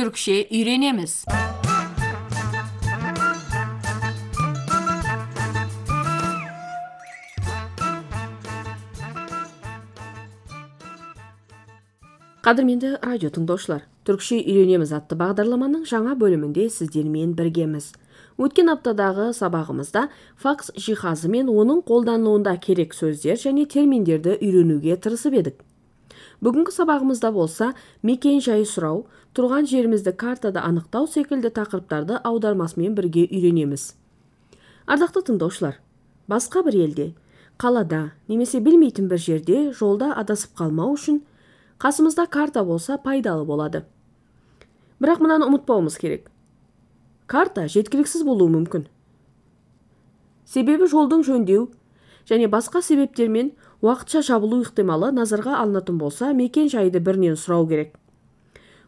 Türkçe öğrenemiz. Кадірменді радио тыңдаушылар, түркше үйренеміз атты бағдарламаның жаңа бөлімінде сіздермен біргеміз. Өткен аптадағы сабағымызда факс жиһазы мен оның қолданылуында керек сөздер және терминдерді үйренуге тырысып едік. Бүгінгі сабағымызда болса, мекен жайы сұрау, тұрған жерімізді картада анықтау секілді тақырыптарды аудармасымен бірге үйренеміз. Ардақты тыңдаушылар, басқа бір елде, қалада немесе білмейтін бір жерде жолда адасып қалмау үшін қасымызда карта болса пайдалы болады. Бірақ мынаны ұмытпауымыз керек. Карта жеткіліксіз болуы мүмкін. Себебі жолдың жөндеу және басқа себептермен уақытша жабылу ықтималы назарға алынатын болса мекен жайды бірінен сұрау керек.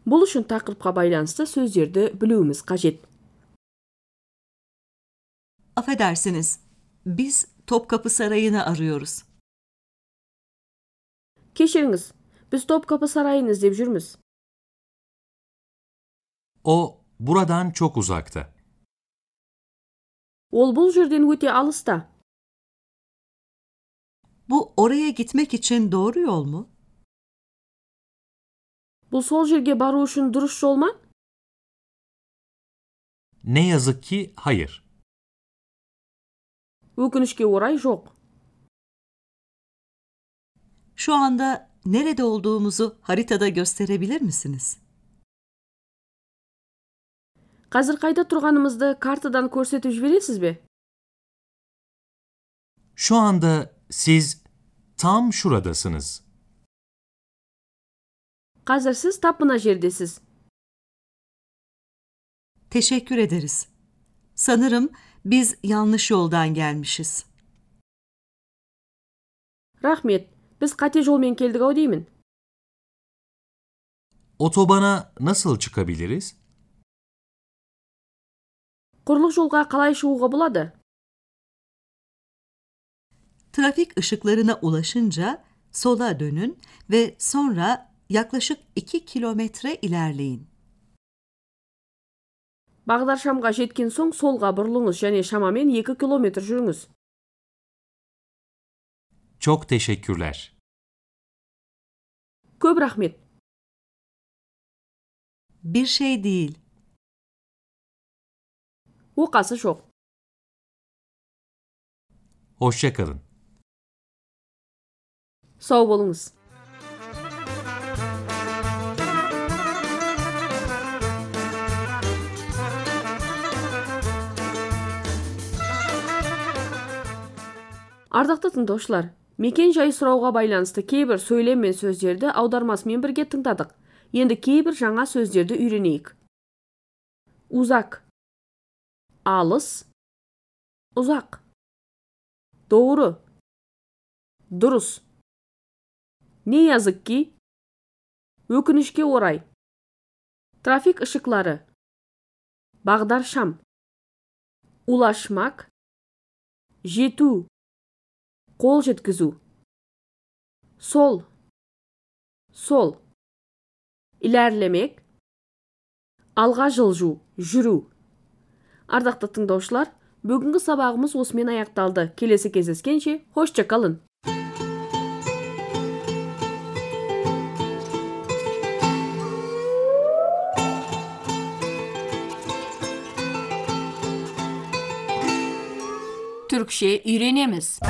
Бұл үшін тақырыпқа байланысты сөздерді білуіміз қажет. Affedersiniz, biz Topkapı Sarayı'nı arıyoruz. кешіріңіз. Біз топкапы сарайын іздеп жүрміз. O buradan çok uzakta. ол бұл жерден өте алыста. Bu oraya gitmek için doğru yol mu? бұл сол жерге бару үшін дұрыс жол ма Ne yazık ki hayır. өкінішке орай жоқ Şu anda nerede olduğumuzu haritada gösterebilir misiniz? қазір қайда тұрғанымызды картадан көрсетіп жібересіз бе Şu anda siz tam şuradasınız. қазір сіз тап мына жердесіз Teşekkür ederiz. Sanırım biz yanlış yoldan gelmişiz. рахмет біз қате жолмен келдік ау деймін Otobana nasıl çıkabiliriz? құрлық жолға қалай шығуға болады Trafik ışıklarına ulaşınca sola dönün ve sonra yaklaşık 2 kilometre ilerleyin. бағдаршамға жеткен соң солға бұрылыңыз және шамамен 2 километр жүріңіз Çok teşekkürler. көп рахмет Bir şey değil. оқасы жоқ Hoşça Сау болыңыз ардақты тыңдаушылар мекен жай сұрауға байланысты кейбір сөйлем мен сөздерді аудармасымен бірге тыңдадық енді кейбір жаңа сөздерді үйренейік узак алыс ұзақ doğru. Дұрыс не yazık ki өкінішке орай. Трафик ышыклары бағдаршам ulaşmak жету. Қол жеткізу. Сол. Сол. Ilerlemek алға жылжу жүру. Ардақты тыңдаушылар бүгінгі сабағымыз осымен аяқталды. Келесі кездескенше hoşça kalın Türkçe öğrenemiz.